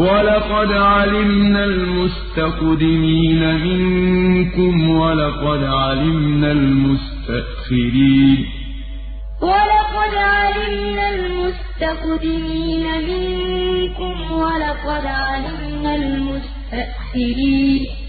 وَلَقَدْ عَلِمْنَا الْمُسْتَقْدِمِينَ مِنكُمْ وَلَقَدْ عَلِمْنَا الْمُسْتَأْخِرِينَ وَلَقَدْ عَلِمْنَا الْمُسْتَقْدِمِينَ مِنكُمْ وَلَقَدْ عَلِمْنَا الْمُسْتَأْخِرِينَ